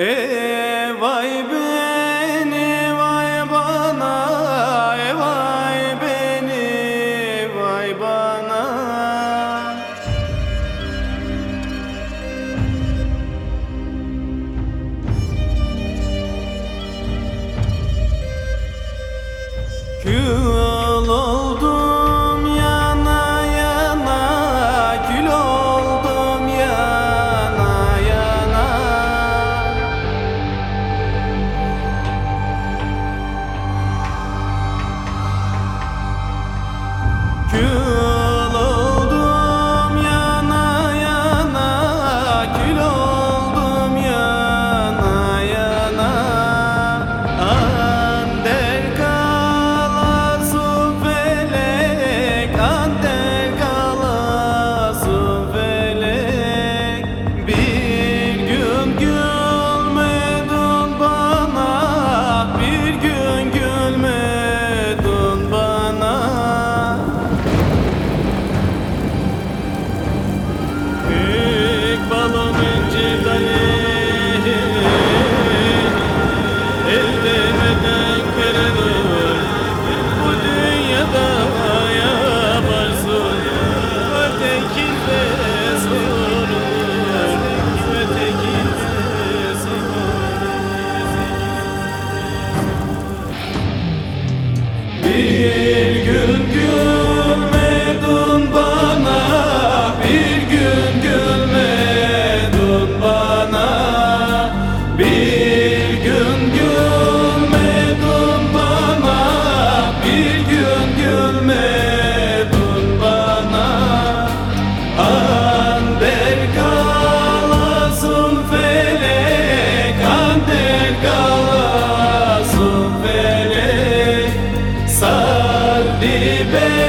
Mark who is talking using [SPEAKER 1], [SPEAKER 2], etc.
[SPEAKER 1] Ei, vai. değil Gül gülmedin bana Bir gün gülmedin bana. Bir liberar.